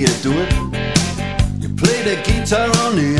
you do it? You play the guitar on the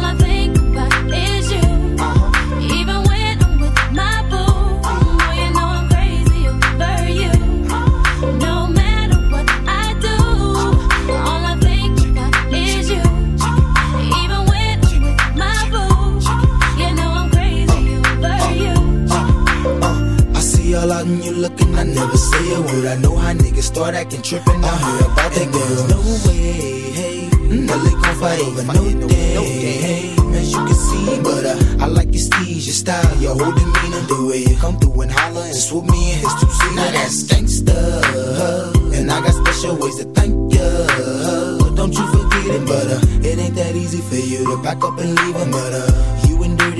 start acting trippin', I heard about that girl. There's no way, hey, mm, the lick gon' fight over no day, no day, hey. As you can see, but uh, uh, I like your steez, your style, your whole demeanor, the way you come through and holler and swoop me in his two seats. Now that's gangsta, and I got special ways to thank ya. Don't you forget it, but uh, it ain't that easy for you to back up and leave another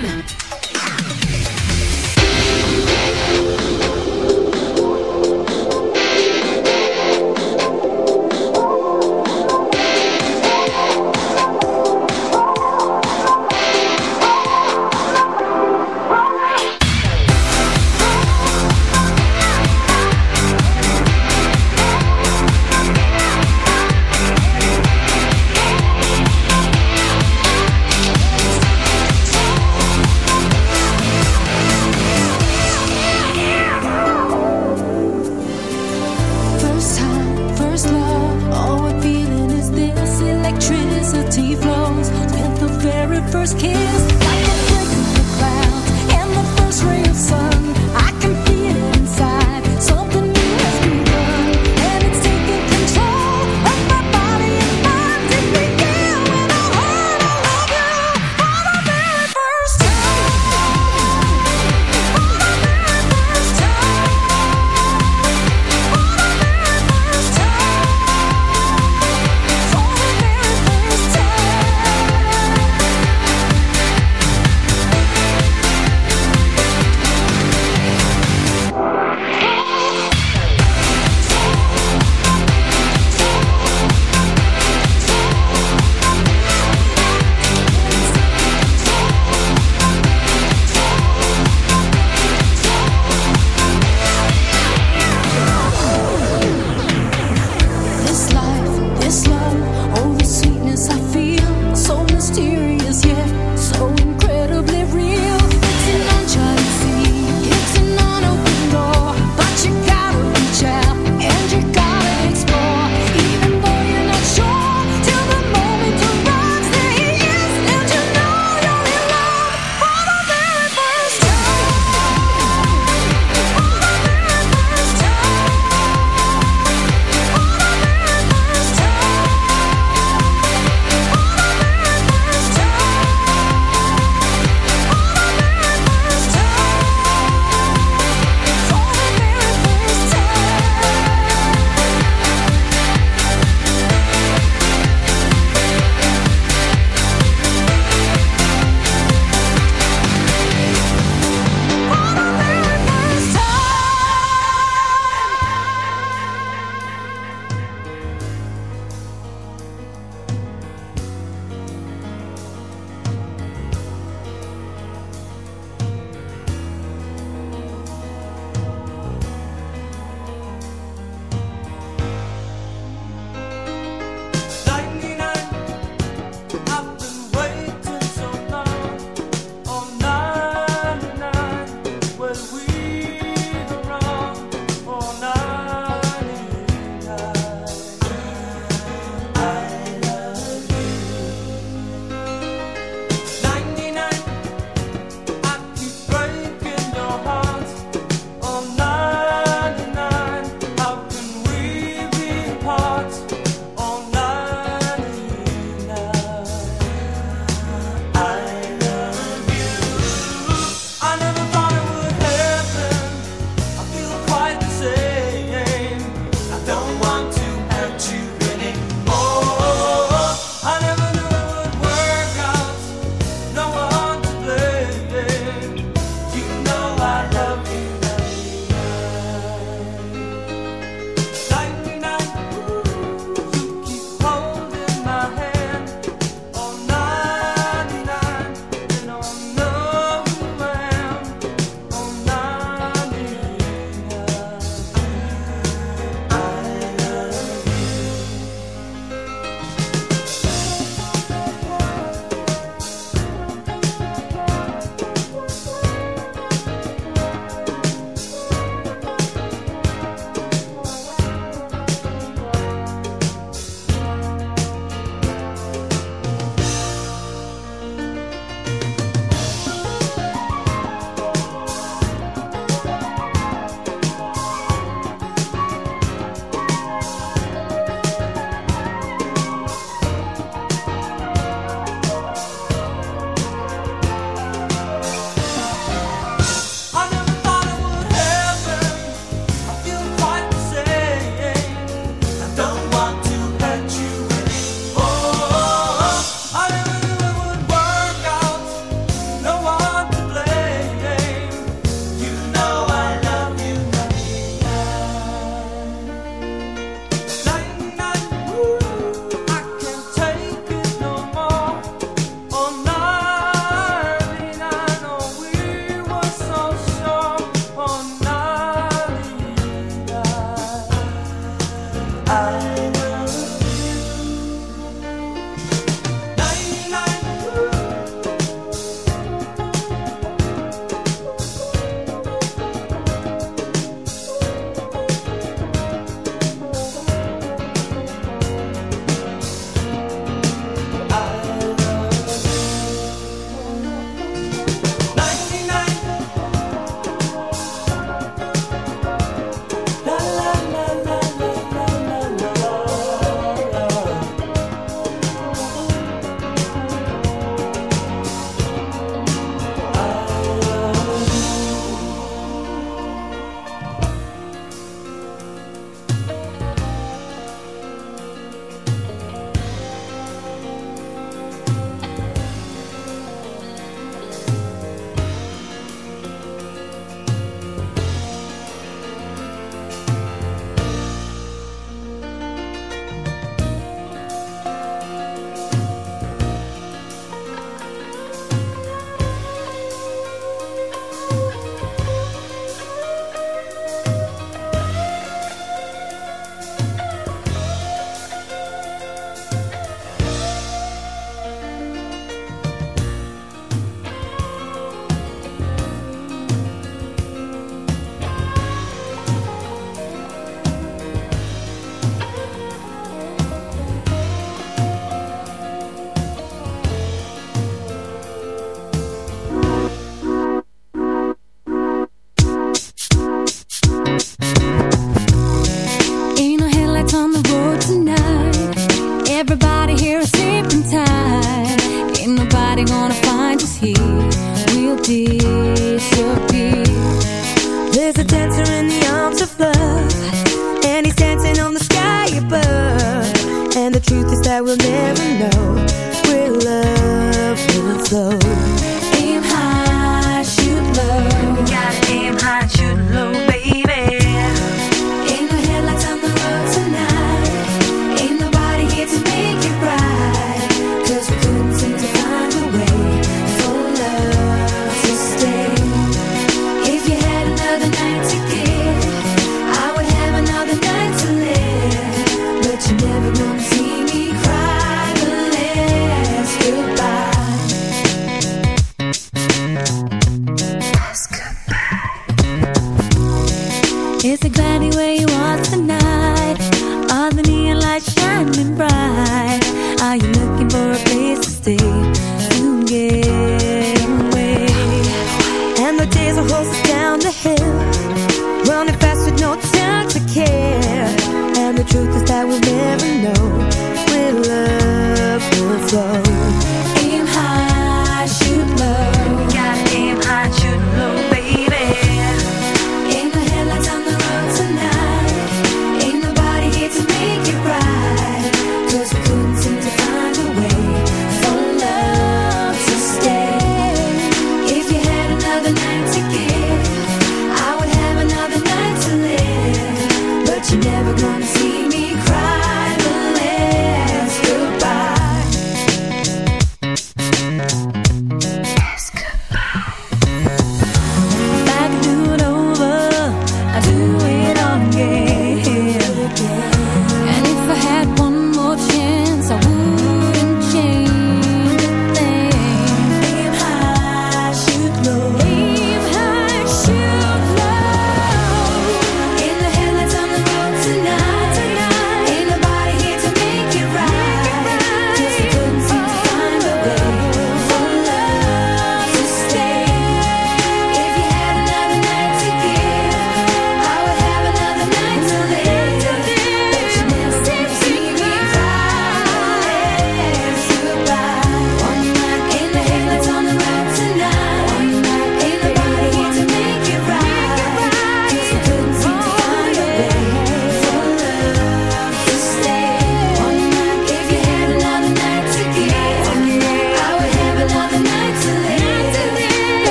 Come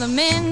other men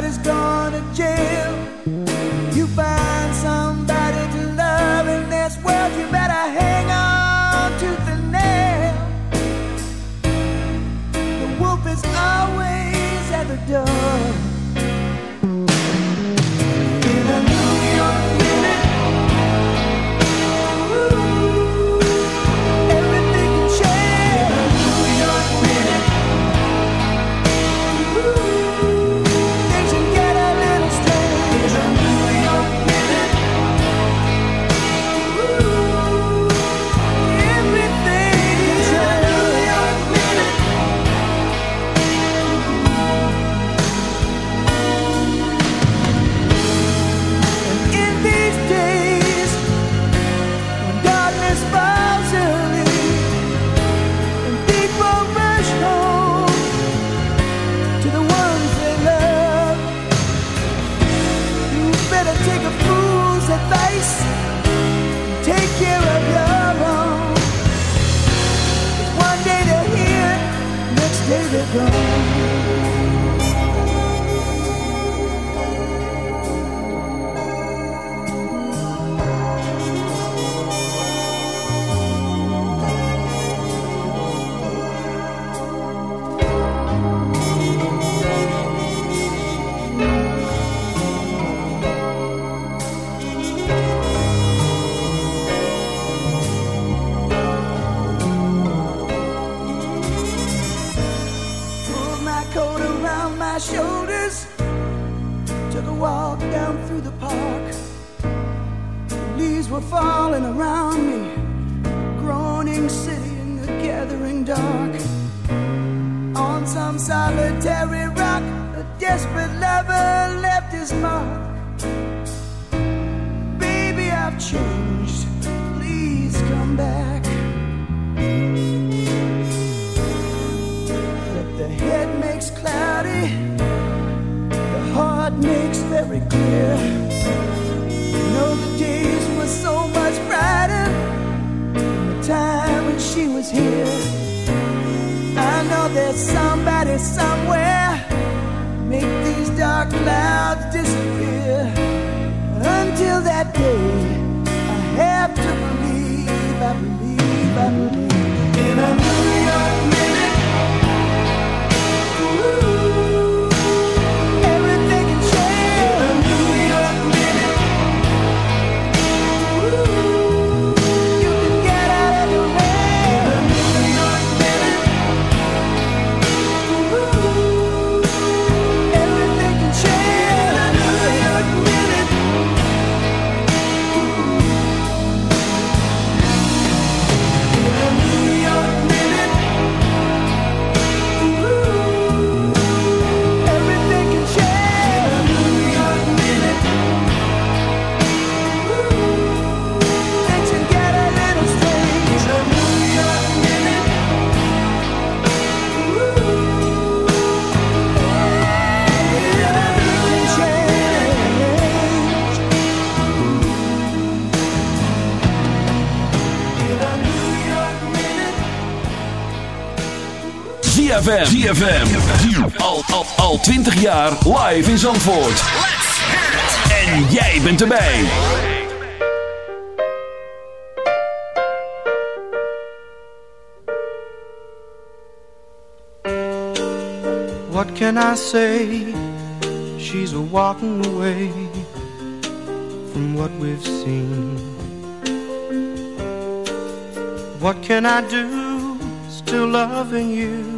that is gone. Were falling around me, groaning city in the gathering dark. On some solitary rock, a desperate lover left his mark. Baby, I've changed. Please come back. here. I know there's somebody somewhere. Make these dark clouds disappear until that day. ZFM. ZFM. Al, al, al 20 jaar live in Zandvoort. En jij bent erbij. What can I say? She's walking away from what we've seen. What can I do? Still loving you.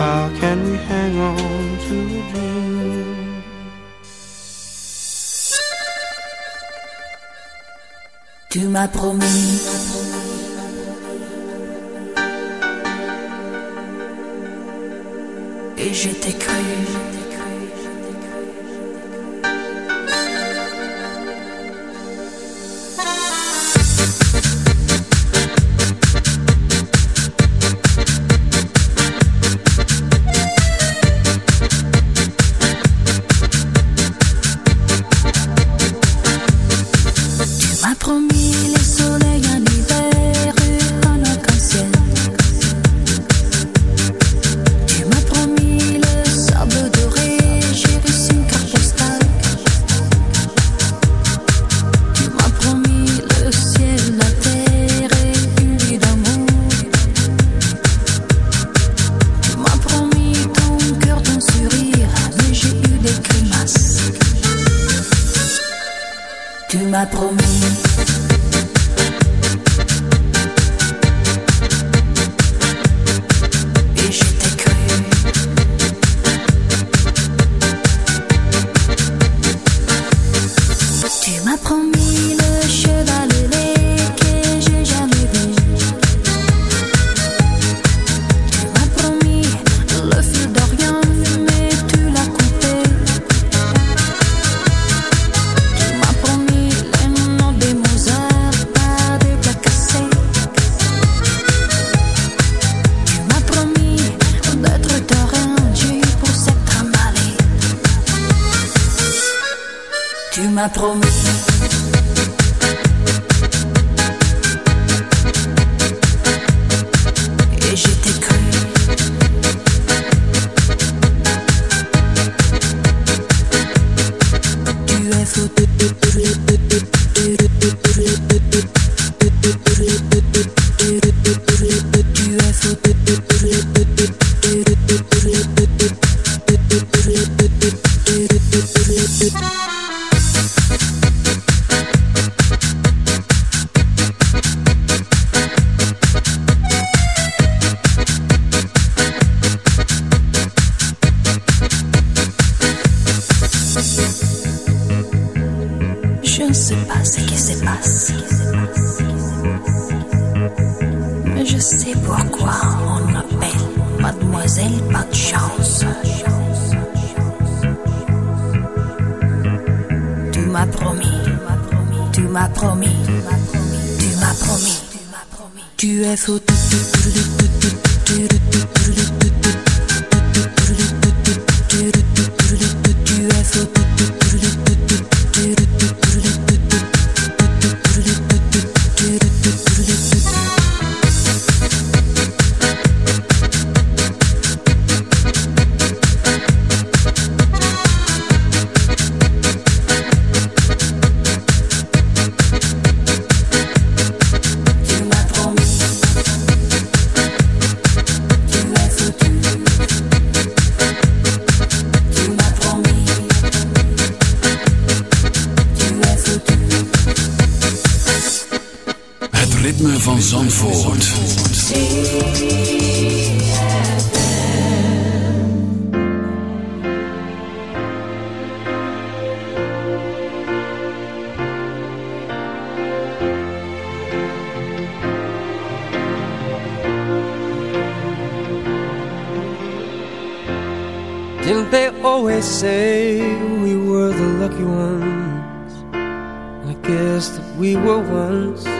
How can we hang on to a dream? Tu m'as promis. Et je t'ai cru. Et j'étais cru. Tu es faute de ritme van Zandvoort. Didn't they always say we were the lucky ones? I guess that we were once,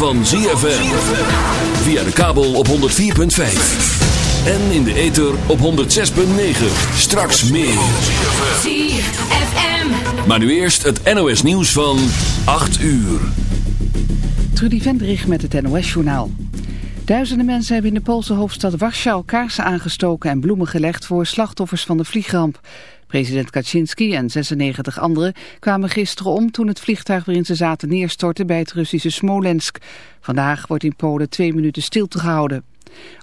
van ZFM. Via de kabel op 104.5. En in de ether op 106.9. Straks meer. ZFM. Maar nu eerst het NOS nieuws van 8 uur. Trudy Vendrich met het NOS-journaal. Duizenden mensen hebben in de Poolse hoofdstad Warschau kaarsen aangestoken en bloemen gelegd voor slachtoffers van de vliegramp. President Kaczynski en 96 anderen kwamen gisteren om toen het vliegtuig waarin ze zaten neerstortte bij het Russische Smolensk. Vandaag wordt in Polen twee minuten stilte gehouden.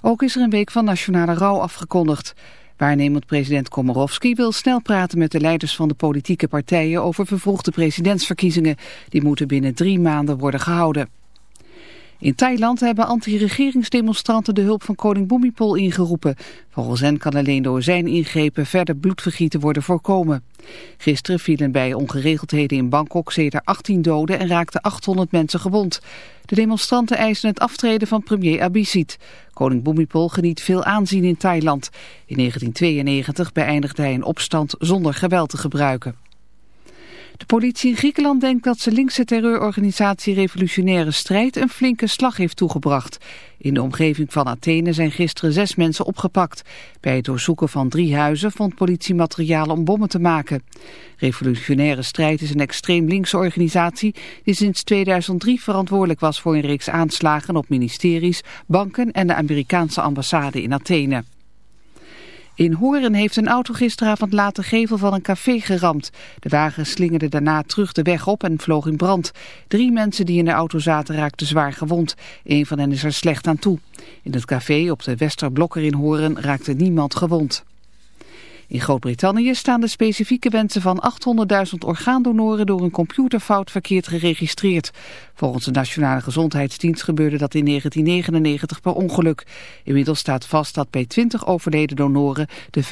Ook is er een week van nationale rouw afgekondigd. Waarnemend president Komorowski wil snel praten met de leiders van de politieke partijen over vervroegde presidentsverkiezingen. Die moeten binnen drie maanden worden gehouden. In Thailand hebben anti-regeringsdemonstranten de hulp van koning Bhumipol ingeroepen. Volgens hen kan alleen door zijn ingrepen verder bloedvergieten worden voorkomen. Gisteren vielen bij ongeregeldheden in Bangkok zeker 18 doden en raakten 800 mensen gewond. De demonstranten eisen het aftreden van premier Abhisit. Koning Bhumipol geniet veel aanzien in Thailand. In 1992 beëindigde hij een opstand zonder geweld te gebruiken. De politie in Griekenland denkt dat ze linkse terreurorganisatie Revolutionaire Strijd een flinke slag heeft toegebracht. In de omgeving van Athene zijn gisteren zes mensen opgepakt. Bij het doorzoeken van drie huizen vond politie materialen om bommen te maken. Revolutionaire Strijd is een extreem linkse organisatie die sinds 2003 verantwoordelijk was voor een reeks aanslagen op ministeries, banken en de Amerikaanse ambassade in Athene. In Horen heeft een auto gisteravond laten gevel van een café geramd. De wagen slingerde daarna terug de weg op en vloog in brand. Drie mensen die in de auto zaten raakten zwaar gewond. Een van hen is er slecht aan toe. In het café op de Westerblokker in Horen raakte niemand gewond. In Groot-Brittannië staan de specifieke wensen van 800.000 orgaandonoren door een computerfout verkeerd geregistreerd. Volgens de Nationale Gezondheidsdienst gebeurde dat in 1999 per ongeluk. Inmiddels staat vast dat bij 20 overleden donoren de